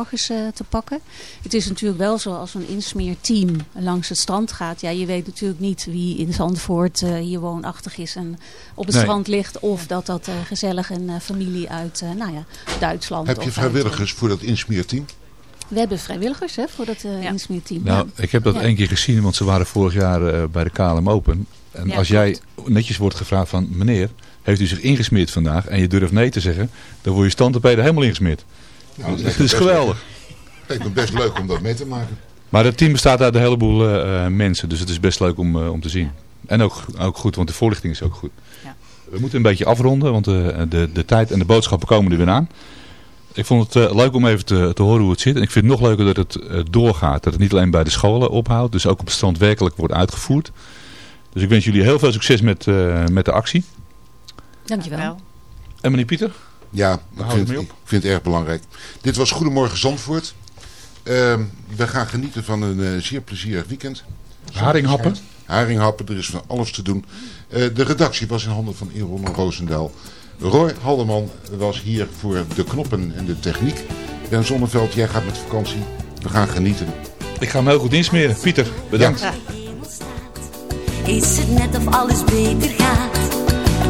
morgens te pakken. Het is natuurlijk wel zo als een insmeerteam langs het strand gaat. Ja, je weet natuurlijk niet wie in Zandvoort hier woonachtig is en op het strand ligt. Of dat dat gezellig een familie uit nou ja, Duitsland... Heb je vrijwilligers voor dat insmeerteam? We hebben vrijwilligers hè, voor dat uh, insmeerteam. Nou, ik heb dat één keer gezien, want ze waren vorig jaar bij de KLM Open. En als jij netjes wordt gevraagd van meneer, heeft u zich ingesmeerd vandaag en je durft nee te zeggen, dan word je standaardpeden helemaal ingesmeerd. Nou, dat, is geweldig. Het lijkt me best leuk om dat mee te maken. Maar het team bestaat uit een heleboel uh, mensen, dus het is best leuk om, uh, om te zien. En ook, ook goed, want de voorlichting is ook goed. Ja. We moeten een beetje afronden, want de, de, de tijd en de boodschappen komen er weer aan. Ik vond het uh, leuk om even te, te horen hoe het zit. En ik vind het nog leuker dat het doorgaat. Dat het niet alleen bij de scholen ophoudt, dus ook op het strand werkelijk wordt uitgevoerd. Dus ik wens jullie heel veel succes met, uh, met de actie. Dankjewel. En meneer Pieter? Ja, ik vind, ik vind, het erg belangrijk. Dit was Goedemorgen Zandvoort. Uh, we gaan genieten van een uh, zeer plezierig weekend. Haringhappen? Haringhappen, er is van alles te doen. Uh, de redactie was in handen van Iron Roosendaal. Roy Haldeman was hier voor de knoppen en de techniek. Ben Zonneveld, jij gaat met vakantie. We gaan genieten. Ik ga hem heel goed insmeren. Pieter, bedankt. Ja. Is het net of alles beter gaat?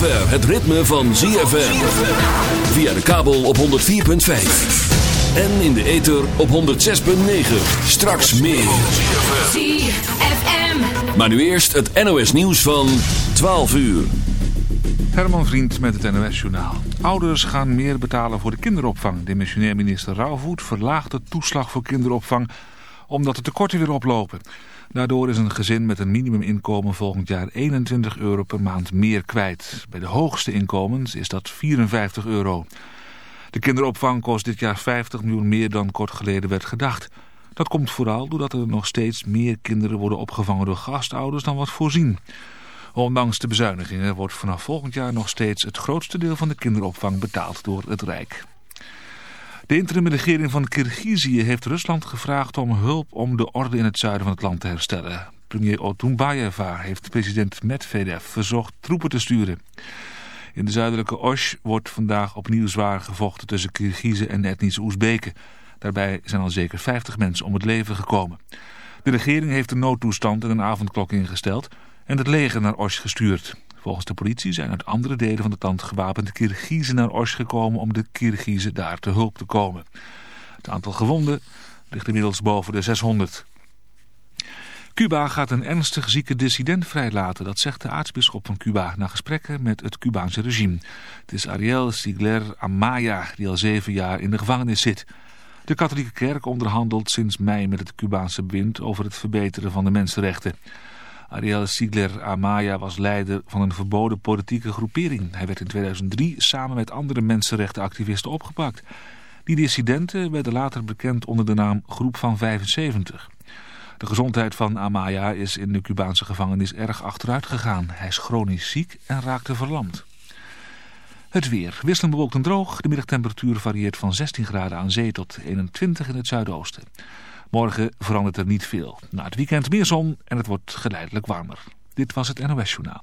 zover het ritme van ZFM. Via de kabel op 104.5. En in de ether op 106.9. Straks meer. ZFM. Maar nu eerst het NOS nieuws van 12 uur. Herman Vriend met het NOS-journaal. Ouders gaan meer betalen voor de kinderopvang. Demissionair minister Rauwvoet verlaagt de toeslag voor kinderopvang... omdat de tekorten weer oplopen. Daardoor is een gezin met een minimuminkomen volgend jaar 21 euro per maand meer kwijt. Bij de hoogste inkomens is dat 54 euro. De kinderopvang kost dit jaar 50 miljoen meer dan kort geleden werd gedacht. Dat komt vooral doordat er nog steeds meer kinderen worden opgevangen door gastouders dan wat voorzien. Ondanks de bezuinigingen wordt vanaf volgend jaar nog steeds het grootste deel van de kinderopvang betaald door het Rijk. De interimregering van Kirgizië heeft Rusland gevraagd om hulp om de orde in het zuiden van het land te herstellen. Premier Otunbayeva heeft president Medvedev verzocht troepen te sturen. In de zuidelijke Osh wordt vandaag opnieuw zwaar gevochten tussen Kirgizen en etnische Oezbeken. Daarbij zijn al zeker 50 mensen om het leven gekomen. De regering heeft de noodtoestand en een avondklok ingesteld en het leger naar Osh gestuurd. Volgens de politie zijn uit andere delen van het land gewapende Kirgizen naar Osh gekomen om de Kirgizen daar te hulp te komen. Het aantal gewonden ligt inmiddels boven de 600. Cuba gaat een ernstig zieke dissident vrijlaten, dat zegt de aartsbisschop van Cuba na gesprekken met het Cubaanse regime. Het is Ariel Sigler Amaya die al zeven jaar in de gevangenis zit. De katholieke kerk onderhandelt sinds mei met het Cubaanse bewind over het verbeteren van de mensenrechten. Ariel Sigler Amaya was leider van een verboden politieke groepering. Hij werd in 2003 samen met andere mensenrechtenactivisten opgepakt. Die dissidenten werden later bekend onder de naam Groep van 75. De gezondheid van Amaya is in de Cubaanse gevangenis erg achteruit gegaan. Hij is chronisch ziek en raakte verlamd. Het weer. Wisselend bewolkt en droog. De middagtemperatuur varieert van 16 graden aan zee tot 21 in het zuidoosten. Morgen verandert er niet veel. Na het weekend meer zon en het wordt geleidelijk warmer. Dit was het NOS Journaal.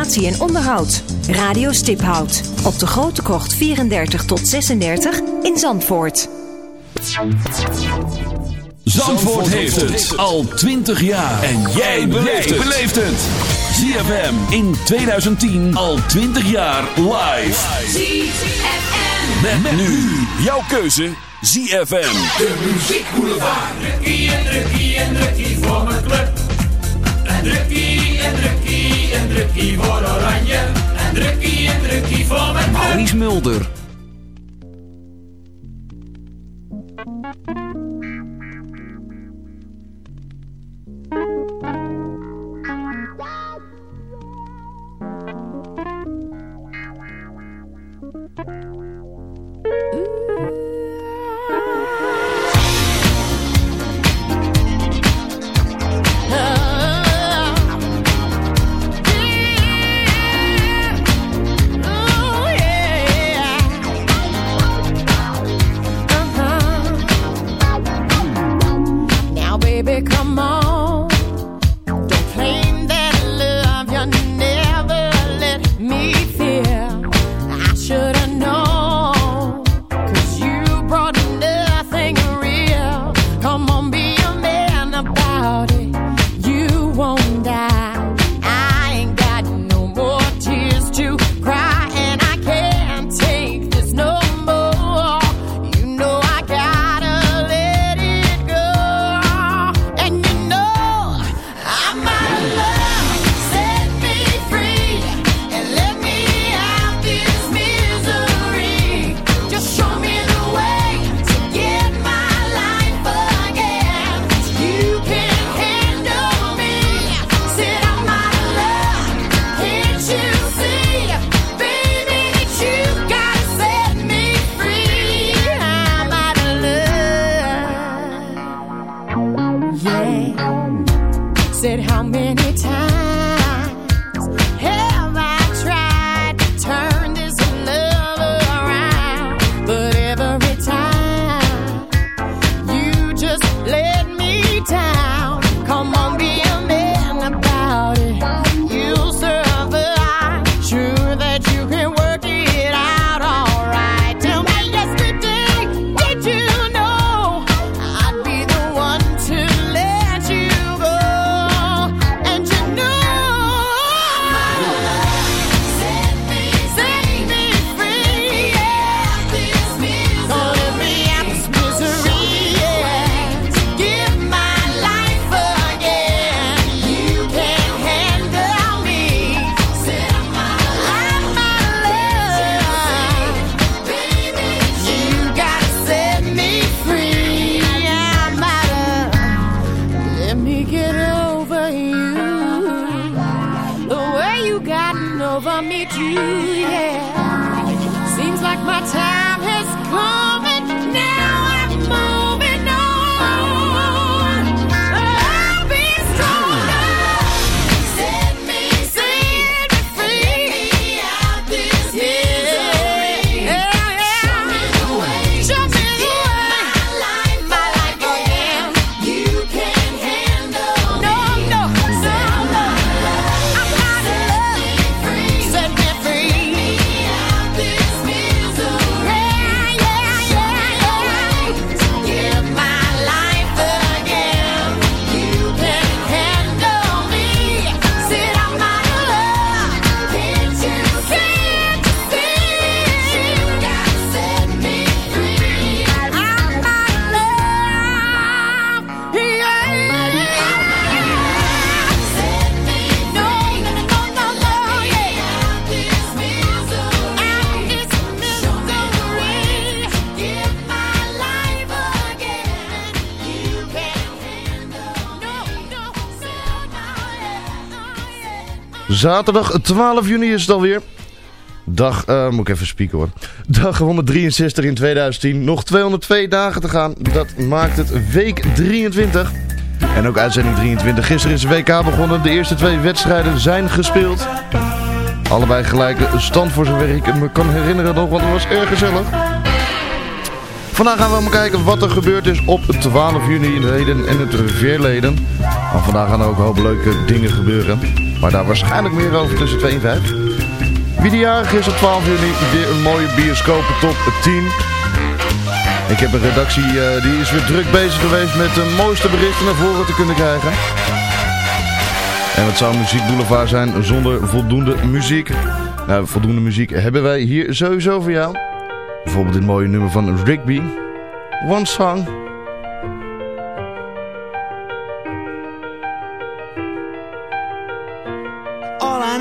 reparatie en onderhoud. Radio Stiphout. Op de Grote Kocht 34 tot 36 in Zandvoort. Zandvoort heeft het al 20 jaar. En jij beleeft het. ZFM in 2010 al 20 jaar live. ZFM. Met, nu jouw keuze ZFM. De muziekboulevard. Drukkie en drukkie en drukkie voor mijn club. En drukkie en drukkie en drukkie voor oranje. En drukkie en drukkie voor mijn. Maurice Mulder. Zaterdag 12 juni is het alweer. Dag, uh, moet ik even spieken hoor. Dag 163 in 2010. Nog 202 dagen te gaan. Dat maakt het week 23. En ook uitzending 23. Gisteren is de WK begonnen. De eerste twee wedstrijden zijn gespeeld. Allebei gelijke stand voor zover ik me kan herinneren nog, want het was erg gezellig. Vandaag gaan we allemaal kijken wat er gebeurd is op 12 juni in het heden en het verleden. Maar vandaag gaan er ook een hoop leuke dingen gebeuren. Maar daar waarschijnlijk meer over tussen 2 en 5. Wie de jarig is op 12 juni, weer een mooie bioscopen top 10. Ik heb een redactie uh, die is weer druk bezig geweest met de mooiste berichten naar voren te kunnen krijgen. En wat zou Muziek Boulevard zijn zonder voldoende muziek? Nou, voldoende muziek hebben wij hier sowieso voor jou. Bijvoorbeeld dit mooie nummer van Rigby. One Song.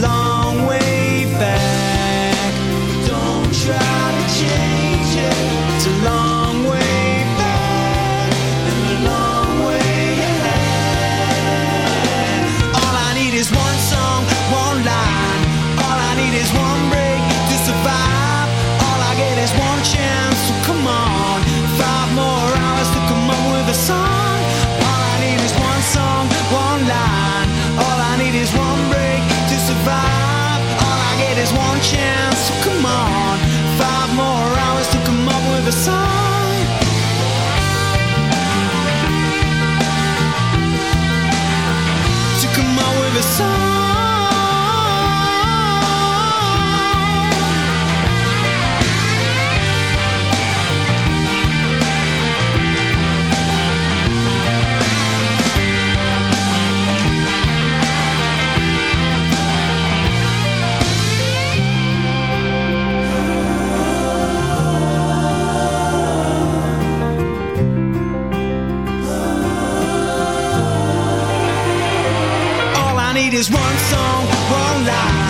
Long. the sun is one song, one line.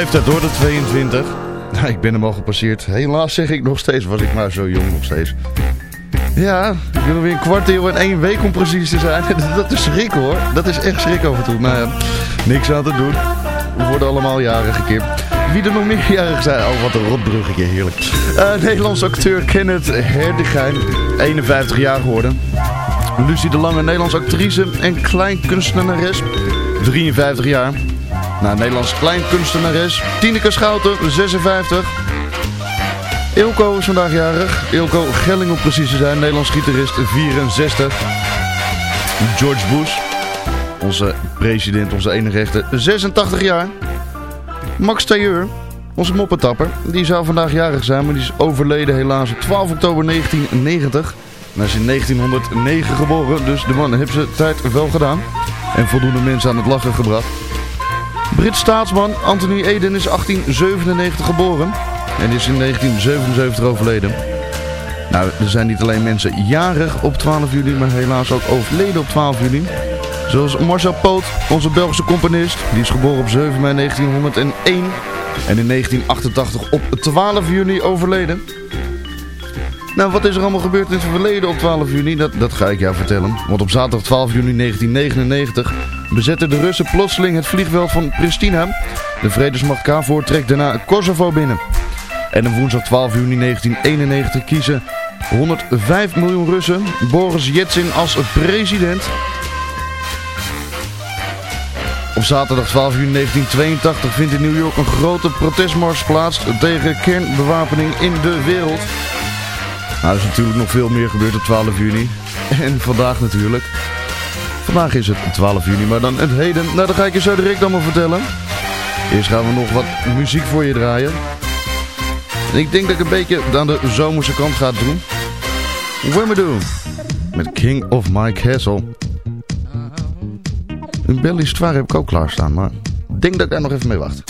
Leeftijd hoor, de 22. Nou, ik ben hem al gepasseerd. Helaas zeg ik nog steeds, was ik maar zo jong nog steeds. Ja, ik ben weer een kwart eeuw en één week om precies te zijn. Dat is schrik hoor. Dat is echt schrik af en toe. Maar ja, niks aan te doen. We worden allemaal jarige keer. Wie er nog meer jarig zijn? Oh, wat een rotbruggetje, heerlijk. Uh, Nederlands acteur Kenneth Herdigijn, 51 jaar geworden. Lucie de Lange, Nederlands actrice en kleinkunstenares, 53 jaar. Nou, Nederlands kleinkunstenares. Tineke Schouten, 56. Ilko is vandaag jarig. Ilko Gelling om precies te zijn. Nederlands gitarist, 64. George Bush. Onze president, onze enige rechter, 86 jaar. Max Tailleur, onze moppetapper. Die zou vandaag jarig zijn, maar die is overleden helaas op 12 oktober 1990. hij is in 1909 geboren, dus de man heeft zijn tijd wel gedaan. En voldoende mensen aan het lachen gebracht. Brit staatsman Anthony Eden is 1897 geboren en is in 1977 overleden. Nou, er zijn niet alleen mensen jarig op 12 juli, maar helaas ook overleden op 12 juli. Zoals Marcel Poot, onze Belgische componist. Die is geboren op 7 mei 1901 en in 1988 op 12 juni overleden. Nou, wat is er allemaal gebeurd in het verleden op 12 juni? Dat, dat ga ik jou vertellen. Want op zaterdag 12 juni 1999 bezetten de Russen plotseling het vliegveld van Pristina. De vredesmacht KFOR trekt daarna Kosovo binnen. En op woensdag 12 juni 1991 kiezen 105 miljoen Russen Boris Yeltsin als president. Op zaterdag 12 juni 1982 vindt in New York een grote protestmars plaats tegen kernbewapening in de wereld. Nou, er is natuurlijk nog veel meer gebeurd op 12 juni. En vandaag natuurlijk. Vandaag is het 12 juni, maar dan het heden. Nou, dat ga ik je zo direct allemaal vertellen. Eerst gaan we nog wat muziek voor je draaien. En ik denk dat ik een beetje aan de zomerse kant ga doen. doen Met King of My Castle. Een Belly heb ik ook klaarstaan, maar ik denk dat ik daar nog even mee wacht.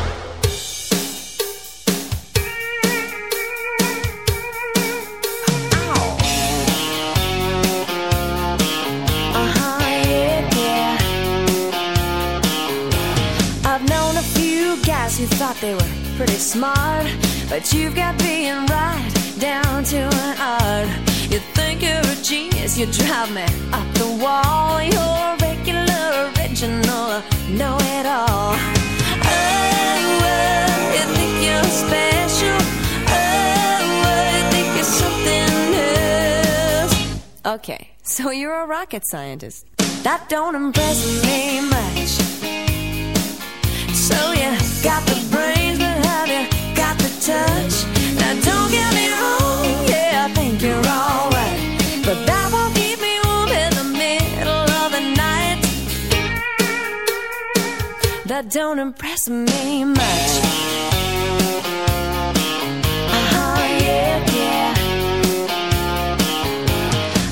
You drive me up the wall. You're a regular, original, know it all. Oh, oh. Okay, so you're a rocket scientist. That don't impress me much. So you got the brains, but have you got the touch? Now don't get me wrong, yeah, I think you're alright. That don't impress me much. Uh-huh, yeah, yeah.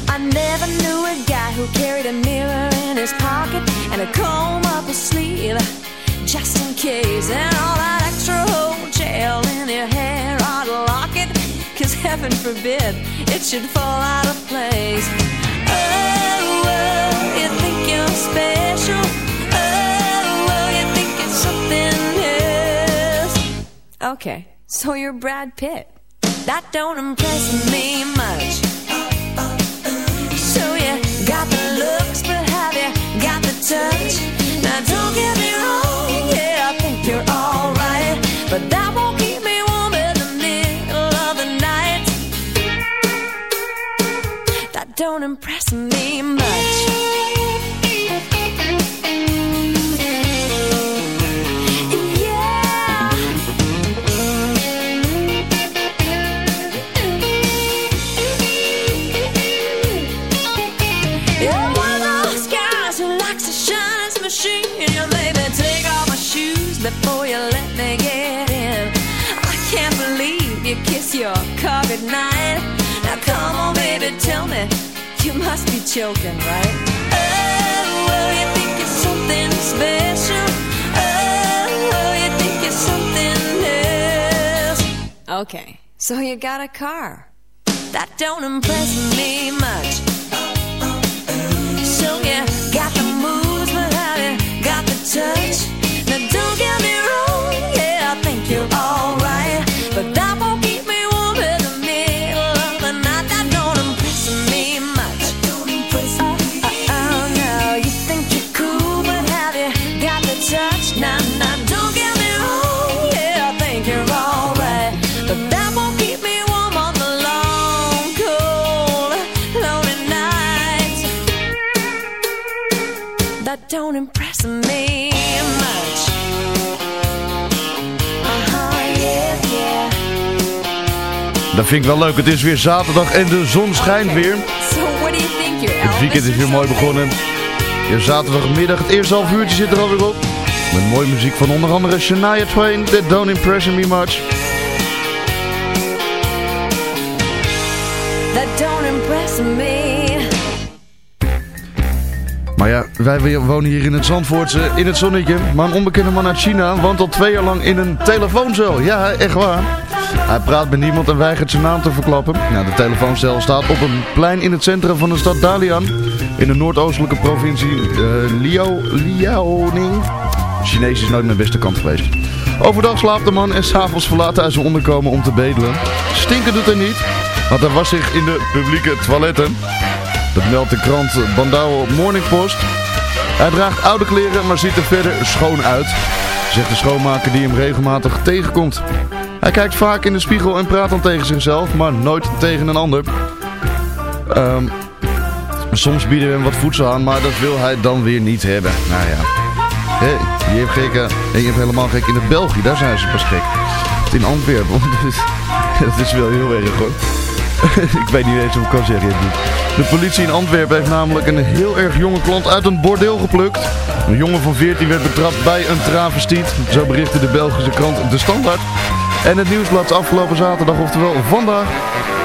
I never knew a guy who carried a mirror in his pocket and a comb up his sleeve just in case. And all that extra whole gel in your hair to lock it, cause heaven forbid it should fall out of place. Okay, so you're Brad Pitt. That don't impress me much. So you got the looks, but have you got the touch? Now don't get me wrong, yeah, I think you're alright, but that won't keep me warm in the middle of the night. That don't impress me much. Kiss your car goodnight. Now come on, baby, tell me you must be joking, right? Oh, well, you think it's something special. Oh, you think it's something else. Okay, so you got a car. That don't impress me much. So you got the moves, but have you got the touch? Now don't get me wrong, don't impress me much. Uh-huh, yeah, yeah. Dat vind ik wel leuk. Het is weer zaterdag en de zon schijnt weer. Het weekend is weer mooi begonnen. Ja, zaterdagmiddag, het eerste half uurtje zit er alweer op. Met mooie muziek van onder andere Shania Twain, That Don't Impress Me Much. That don't impress me. Maar ja, wij wonen hier in het Zandvoortse, in het zonnetje. Maar een onbekende man uit China woont al twee jaar lang in een telefooncel. Ja, echt waar. Hij praat met niemand en weigert zijn naam te verklappen. Nou, de telefooncel staat op een plein in het centrum van de stad Dalian. In de noordoostelijke provincie uh, Liao, Liaoning. Chinees is nooit mijn beste kant geweest. Overdag slaapt de man en s'avonds verlaat hij zijn onderkomen om te bedelen. Stinken doet hij niet, want hij was zich in de publieke toiletten. Dat meldt de krant Bandao Morning Post. Hij draagt oude kleren, maar ziet er verder schoon uit. Zegt de schoonmaker die hem regelmatig tegenkomt. Hij kijkt vaak in de spiegel en praat dan tegen zichzelf, maar nooit tegen een ander. Ehm, soms bieden we hem wat voedsel aan, maar dat wil hij dan weer niet hebben. Nou ja. Hey, je hebt gek, en je helemaal gek in het België, daar zijn ze pas gek. In Antwerpen, dat is wel heel erg hoor. ik weet niet eens of ik kan zeggen. De politie in Antwerpen heeft namelijk een heel erg jonge klant uit een bordeel geplukt. Een jongen van 14 werd betrapt bij een travestiet. Zo berichtte de Belgische krant De Standaard. En het nieuwsblad afgelopen zaterdag, oftewel vandaag.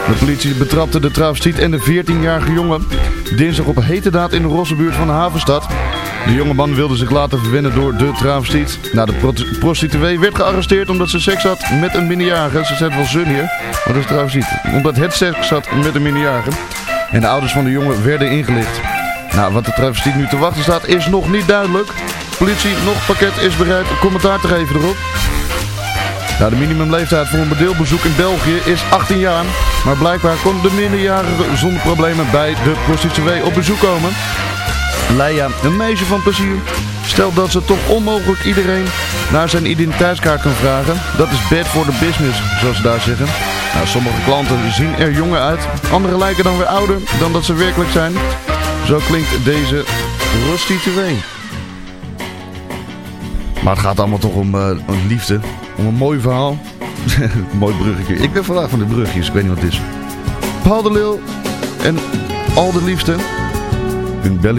De politie betrapte de travestiet en de 14-jarige jongen. Dinsdag op hete daad in de Rossenbuurt van de havenstad. De jonge man wilde zich laten verwennen door de travestiet. Nou, de prostituee werd gearresteerd omdat ze seks had met een minderjarige. Ze zei wel zun hier, maar dat is travestiet. Omdat het seks had met een minderjarige. En de ouders van de jongen werden ingelicht. Nou, wat de travestiet nu te wachten staat is nog niet duidelijk. Politie, nog pakket is bereid commentaar te geven erop. Nou, de minimumleeftijd voor een bedeelbezoek in België is 18 jaar. Maar blijkbaar kon de minderjarige zonder problemen bij de prostituee op bezoek komen. Leia, een meisje van plezier, stelt dat ze toch onmogelijk iedereen naar zijn identiteitskaart kan vragen. Dat is bad for the business, zoals ze daar zeggen. Nou, sommige klanten zien er jonger uit, anderen lijken dan weer ouder dan dat ze werkelijk zijn. Zo klinkt deze prostituee. Maar het gaat allemaal toch om, uh, liefde, om een mooi verhaal. mooi bruggetje. Ik ben vandaag van de brugjes, ik weet niet wat het is. Paul de en al de liefde. Une belle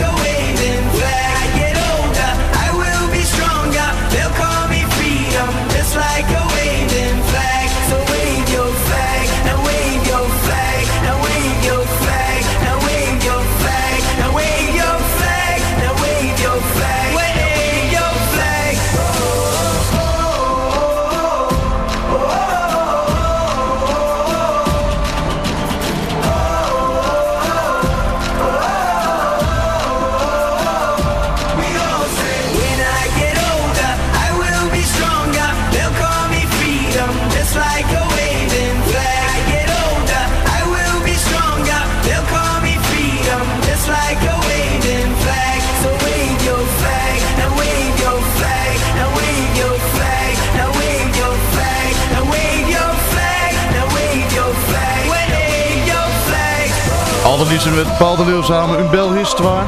Dan niet met Paul de Leeuw samen een Histoire.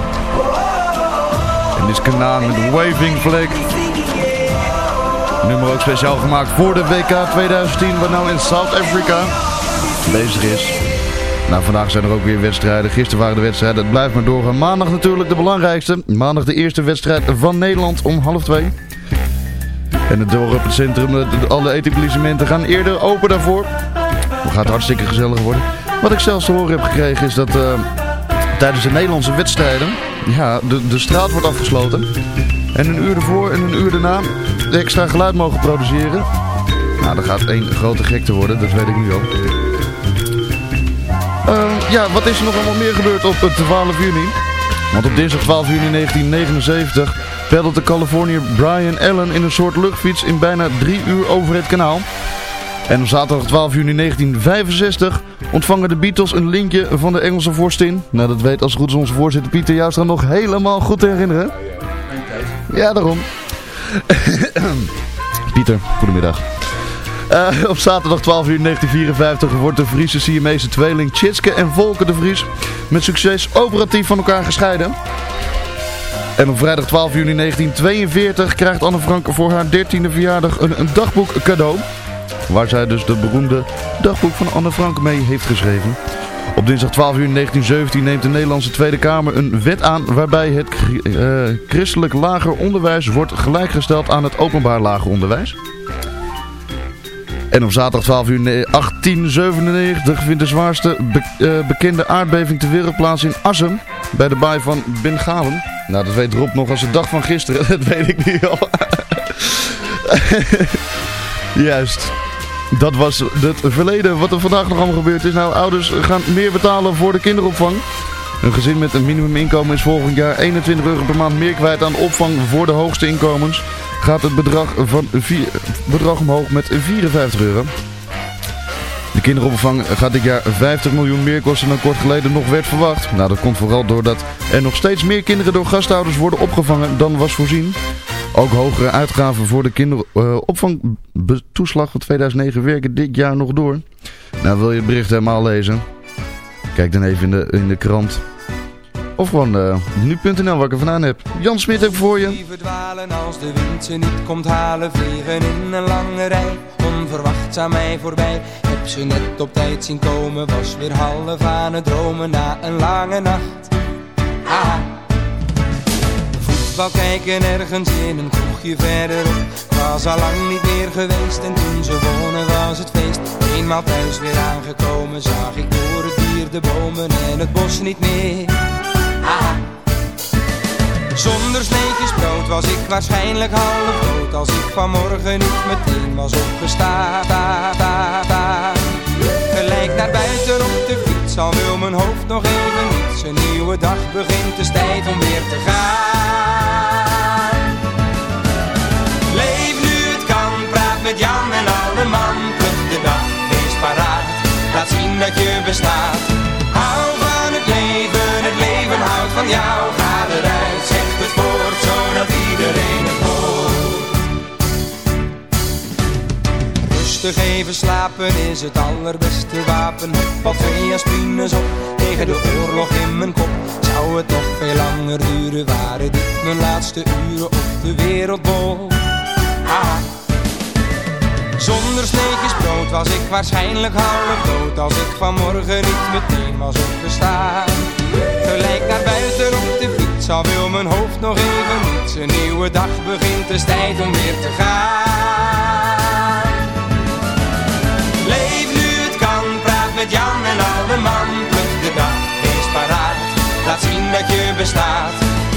En dit is met Waving Flag. Nummer ook speciaal gemaakt voor de WK 2010, wat nou in South Africa bezig is. Nou, vandaag zijn er ook weer wedstrijden. Gisteren waren de wedstrijden. Het blijft maar doorgaan. Maandag natuurlijk de belangrijkste. Maandag de eerste wedstrijd van Nederland om half twee. En het dorp, het centrum, alle etablissementen gaan eerder open daarvoor. Het gaat hartstikke gezellig worden. Wat ik zelfs te horen heb gekregen is dat uh, tijdens de Nederlandse wedstrijden... Ja, de, de straat wordt afgesloten. En een uur ervoor en een uur daarna extra geluid mogen produceren. Nou, dat gaat één grote gekte worden, dat weet ik nu al. Uh, ja, wat is er nog allemaal meer gebeurd op 12 juni? Want op dinsdag 12 juni 1979 peddelt de Californiër Brian Allen in een soort luchtfiets in bijna drie uur over het kanaal. En op zaterdag 12 juni 1965 ontvangen de Beatles een linkje van de Engelse vorstin. Nou, dat weet als goed is onze voorzitter Pieter Jouwstra nog helemaal goed te herinneren. Ja, daarom. Pieter, goedemiddag. Uh, op zaterdag 12 uur 1954 wordt de Friese Siamese tweeling Tjitske en Volker de Vries met succes operatief van elkaar gescheiden. En op vrijdag 12 juni 1942 krijgt Anne Frank voor haar 13e verjaardag een, een dagboek cadeau. Waar zij dus de beroemde dagboek van Anne Frank mee heeft geschreven. Op dinsdag 12 juni 1917 neemt de Nederlandse Tweede Kamer een wet aan waarbij het uh, christelijk lager onderwijs wordt gelijkgesteld aan het openbaar lager onderwijs. En op zaterdag 12 juni 1897 vindt de zwaarste uh, bekende aardbeving ter wereld plaats in Assem bij de baai van Bengalen. Nou, dat weet Rob nog als de dag van gisteren, dat weet ik nu al. Juist. Dat was het verleden. Wat er vandaag nog allemaal gebeurd is. Nou, ouders gaan meer betalen voor de kinderopvang. Een gezin met een minimuminkomen is volgend jaar 21 euro per maand meer kwijt aan opvang voor de hoogste inkomens. Gaat het bedrag, van vier, bedrag omhoog met 54 euro. De kinderopvang gaat dit jaar 50 miljoen meer kosten dan kort geleden nog werd verwacht. Nou, dat komt vooral doordat er nog steeds meer kinderen door gasthouders worden opgevangen dan was voorzien. Ook hogere uitgaven voor de kinderopvangtoeslag van 2009 werken dit jaar nog door. Nou, wil je het bericht helemaal lezen? Kijk dan even in de, in de krant. Of gewoon uh, nu.nl waar ik er vandaan heb. Jan Smit heb voor je. verdwalen als de wind ze niet komt halen. Vliegen in een lange rij. Onverwachts aan mij voorbij. Heb ze net op tijd zien komen. Was weer half aan het dromen na een lange nacht. Voetbal kijken ergens in een kroegje verderop. Was al lang niet meer geweest en toen ze wonen was het feest. Eenmaal thuis weer aangekomen zag ik door het dier de bomen en het bos niet meer. Zonder sneetjes brood was ik waarschijnlijk half dood Als ik vanmorgen niet meteen was opgestaan Gelijk naar buiten op de fiets, al wil mijn hoofd nog even Een nieuwe dag begint, is tijd om weer te gaan. Leef nu het kan, praat met Jan en alle man. De dag, wees paraat, laat zien dat je bestaat. Hou van het leven, het leven houdt van jou. Ga eruit, zeg het voort, zodat iedereen Rustig even slapen is het allerbeste wapen. Wat twee aspines op, tegen de oorlog in mijn kop. Zou het nog veel langer duren, waren dit mijn laatste uren op de wereldbol. Zonder sneetjes brood was ik waarschijnlijk half dood Als ik vanmorgen niet meteen was opgestaan. Gelijk naar buiten op de fiets, al wil mijn hoofd nog even niets Een nieuwe dag begint, het is tijd om weer te gaan met Jan en alle man Pluk de dag, wees paraat, laat zien dat je bestaat.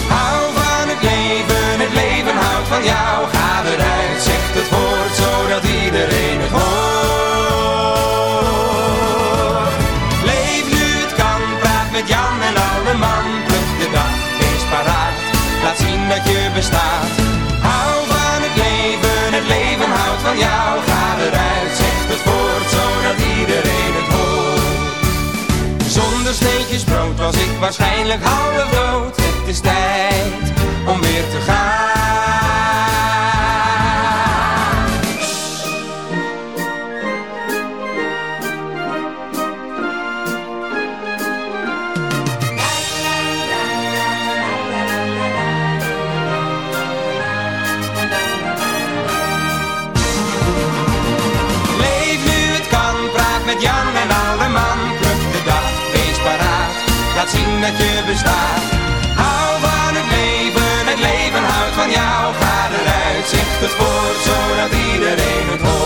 Hou van het leven, het leven houdt van jou. Ga eruit, zeg het woord, zodat iedereen het hoort. Leef nu het kan, praat met Jan en alle man Pluk de dag, wees paraat, laat zien dat je bestaat waarschijnlijk half dood Het is tijd om weer te gaan bestaat. Hou van het leven, het leven houdt van jou. Ga eruit, zeg het voort, zodat iedereen het hoort.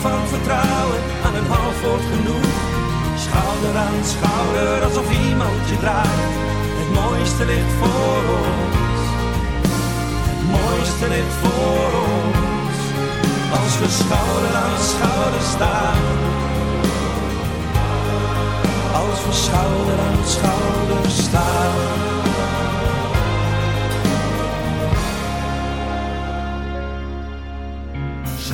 Van vertrouwen, aan een half woord genoeg. Schouder aan schouder, alsof iemand je draagt. Het mooiste ligt voor ons. Het mooiste ligt voor ons. Als we schouder aan schouder staan. Als we schouder aan schouder staan.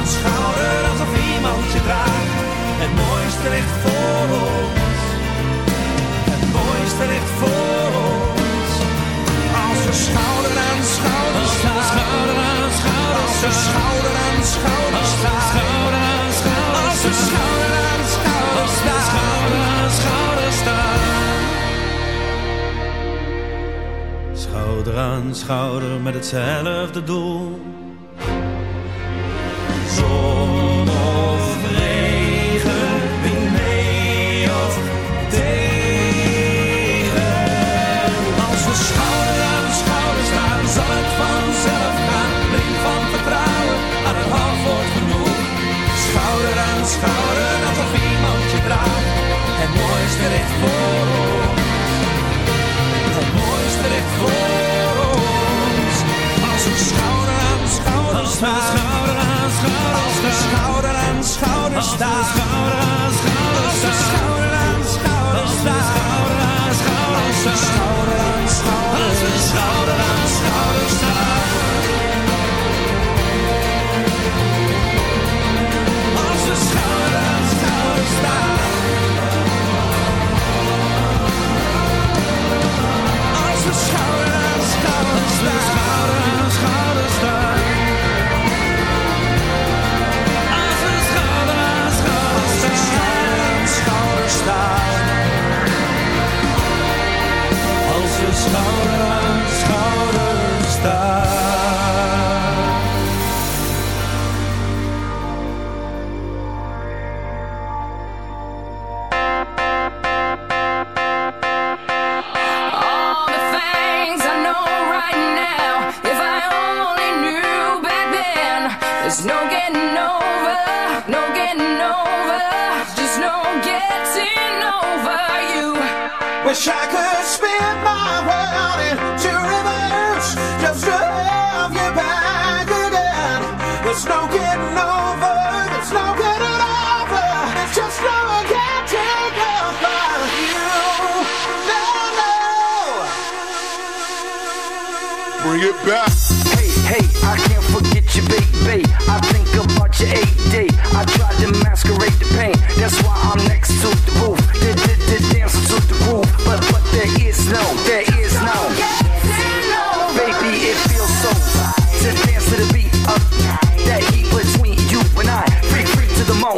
Schouder aan schouder, alsof iemand je draagt. Het mooiste ligt voor ons. Het mooiste ligt voor ons. Als we schouder aan schouder staan. Schouder aan schouder Als we schouder aan schouder staan. Schouder aan schouder Als we schouder aan schouder staan. Schouder aan schouder staan. Schouder aan schouder met hetzelfde doel. Schouder, alsof iemand je draagt. Het mooiste ligt voor ons. Het mooiste ligt voor ons. Als we schouder aan schouder staan. Schouder aan schouder Als we schouder aan schouder staan.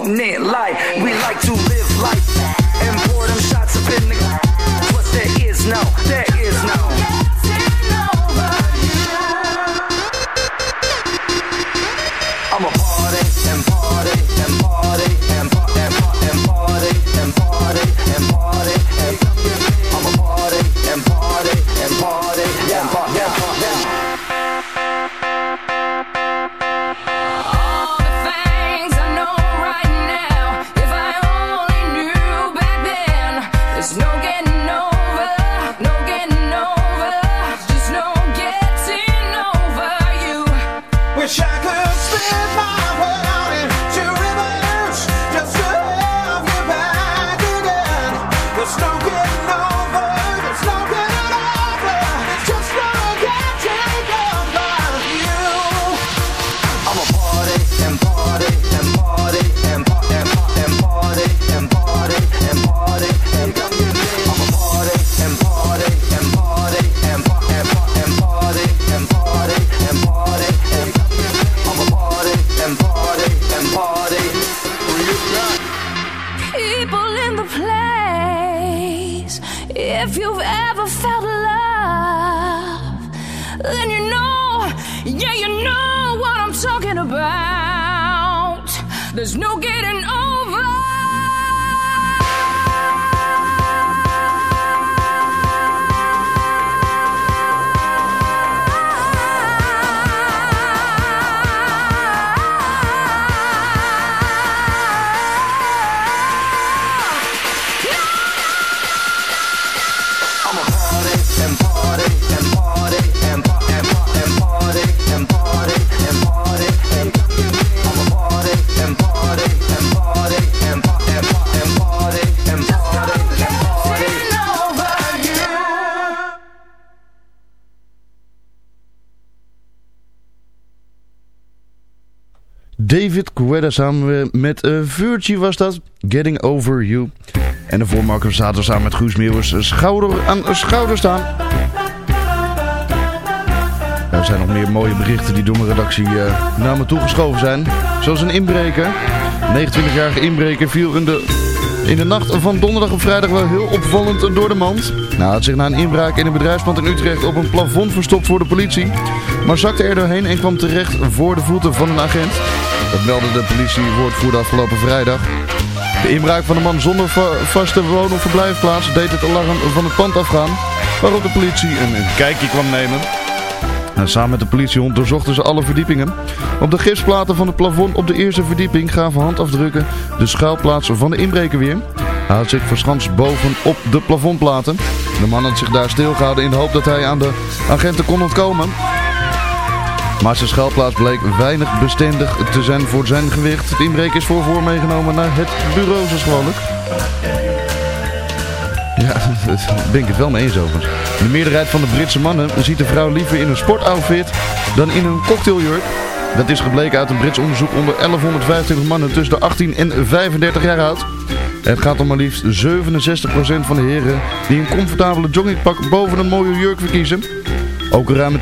alternate life. We like to David Guetta samen met uh, Virgie was dat. Getting Over You. En de voormaker zaten samen met Guus Meeuwers schouder aan schouder staan. Er zijn nog meer mooie berichten die door mijn redactie uh, naar me toegeschoven zijn. Zoals een inbreker. Een 29-jarige inbreker viel in de, in de nacht van donderdag op vrijdag wel heel opvallend door de mand. Nou, had zich na een inbraak in een bedrijfspand in Utrecht op een plafond verstopt voor de politie. Maar zakte er doorheen en kwam terecht voor de voeten van een agent. Dat meldde de politiewoordvoerder afgelopen vrijdag. De inbraak van een man zonder va vaste woon- of verblijfplaats deed het alarm van het pand afgaan. Waarop de politie een, kijkje kwam nemen. En samen met de politiehond doorzochten ze alle verdiepingen. Op de gipsplaten van het plafond op de eerste verdieping gaven handafdrukken de schuilplaats van de inbreker weer. Hij had zich verschanst bovenop de plafondplaten. De man had zich daar stilgehouden in de hoop dat hij aan de agenten kon ontkomen. Maar zijn schuilplaats bleek weinig bestendig te zijn voor zijn gewicht. Het inbreker is voorvoor meegenomen naar het bureau zoals gewoonlijk. Ja, daar ben ik het wel mee eens over. De meerderheid van de Britse mannen ziet de vrouw liever in een sportoutfit dan in een cocktailjurk. Dat is gebleken uit een Brits onderzoek onder 1125 mannen tussen de 18 en 35 jaar oud. Het gaat om maar liefst 67% van de heren die een comfortabele joggingpak boven een mooie jurk verkiezen. Ook ruim 62%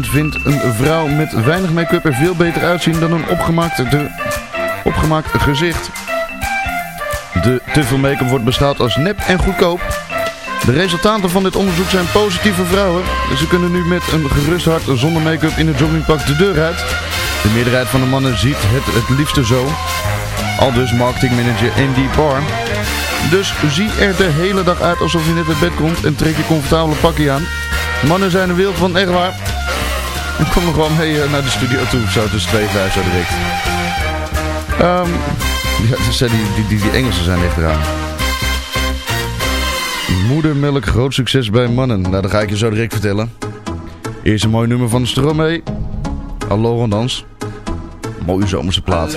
vindt een vrouw met weinig make-up er veel beter uitzien dan een opgemaakt, de, gezicht. De te veel make-up wordt beschouwd als nep en goedkoop. De resultaten van dit onderzoek zijn positieve vrouwen. Ze kunnen nu met een gerust hart zonder make-up in een joggingpak de deur uit. De meerderheid van de mannen ziet het het liefste zo. Al dus marketingmanager Andy Barr. Dus zie er de hele dag uit alsof je net uit bed komt en trek je comfortabele pakje aan. Mannen zijn een wild van echt waar. En kom gewoon mee eh, naar de studio toe, zo tussen 2 en 5 zo direct. Ehm ja, die, die, die, die Engelsen zijn echt raar. Moedermelk, groot succes bij mannen. Nou, dat ga ik je zo direct vertellen. Eerst een mooi nummer van Stromae. Hallo Rondans. Mooie zomerse plaat.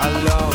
alone.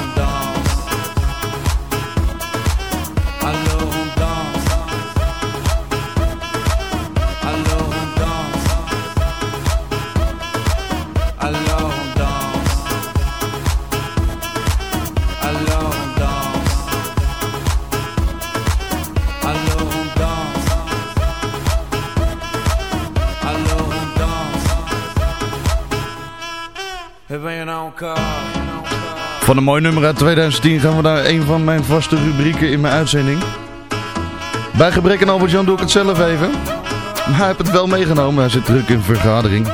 Van een mooi nummer uit 2010 gaan we naar een van mijn vaste rubrieken in mijn uitzending. Bij gebrek aan Albert-Jan doe ik het zelf even. Maar hij heeft het wel meegenomen, hij zit druk in vergadering.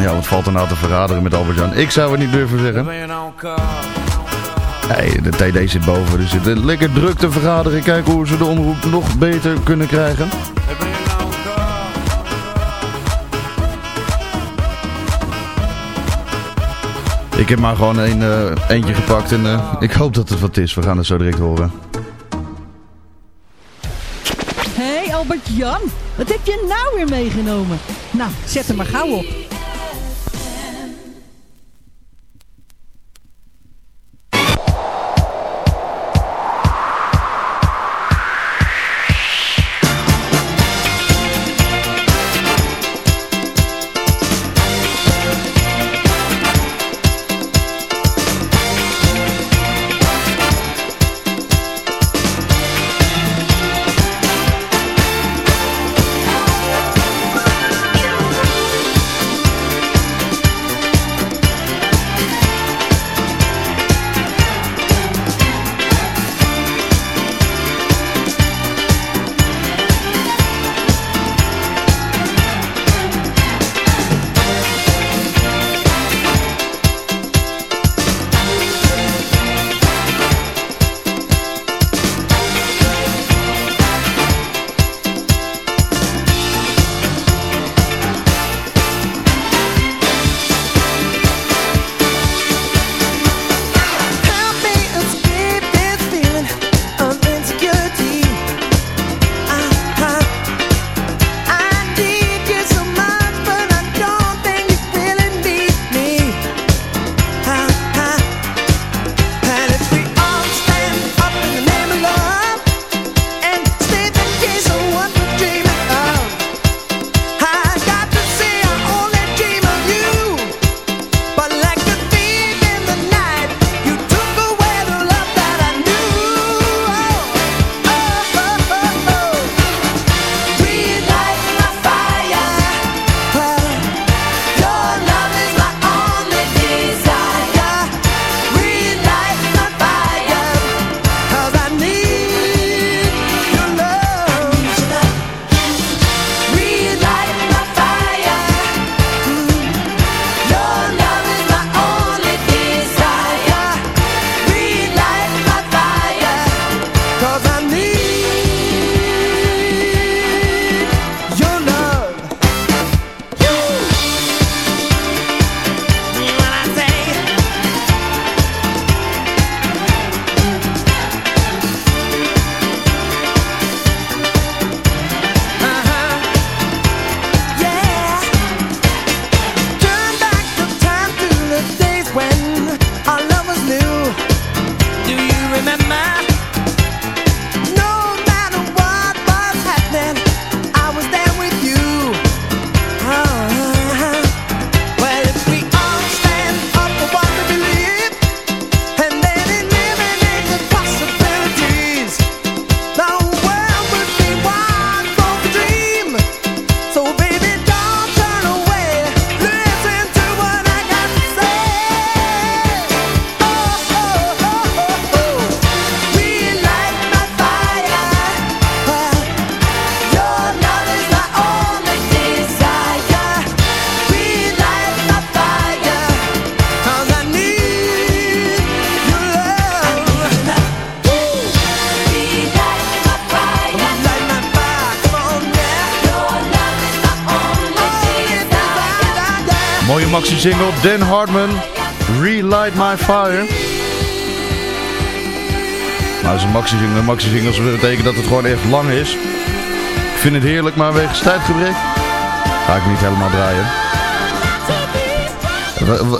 Ja, wat valt er nou te vergaderen met Albert-Jan? Ik zou het niet durven zeggen. Nou? Nee, de TD zit boven, dus zit lekker druk te vergaderen. Kijken hoe ze de omroep nog beter kunnen krijgen. Ik heb maar gewoon een, eh, eentje gepakt en eh, ik hoop dat het wat is. We gaan het zo direct horen. Hey Albert-Jan, wat heb je nou weer meegenomen? Nou, zet hem maar gauw op. maxi-single, Dan Hartman, Relight My Fire. Nou, dat is een maxi-single. Maxi-singles betekent dat het gewoon echt lang is. Ik vind het heerlijk, maar wegens tijdgebrek ga ik niet helemaal draaien.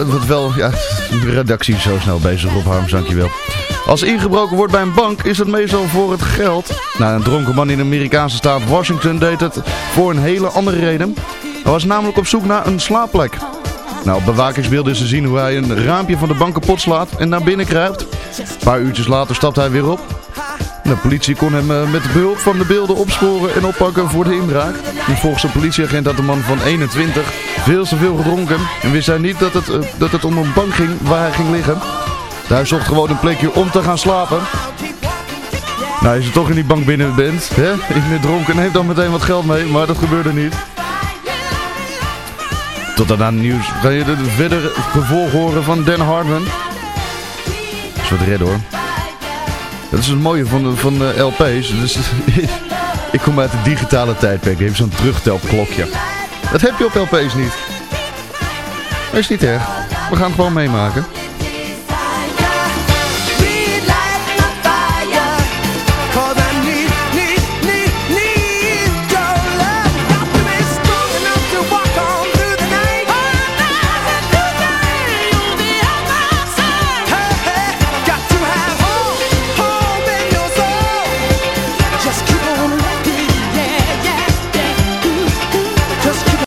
Wat, wel, ja, de redactie is zo snel bezig op Harms, dankjewel. Als ingebroken wordt bij een bank is het meestal voor het geld. Nou, een dronken man in de Amerikaanse staat Washington deed het voor een hele andere reden. Hij was namelijk op zoek naar een slaapplek. Nou, op bewakingsbeelden is te zien hoe hij een raampje van de bank kapot slaat en naar binnen kruipt. Een paar uurtjes later stapt hij weer op. De politie kon hem eh, met behulp van de beelden opsporen en oppakken voor de inbraak. En volgens de politieagent had de man van 21 veel te veel gedronken en wist hij niet dat het, eh, dat het om een bank ging waar hij ging liggen. Hij zocht gewoon een plekje om te gaan slapen. Nou, als je toch in die bank binnen bent, hè, ik ben dronken, neem dan meteen wat geld mee, maar dat gebeurde niet. Tot daarna nieuws ga je de verder gevolg horen van Dan Hartman. Dat is wat redden hoor. Dat is het mooie van de, van de LP's. Ik kom uit de digitale tijdperk. Ik heb zo'n terugtelklokje. Dat heb je op LP's niet. Dat is niet erg. We gaan het gewoon meemaken.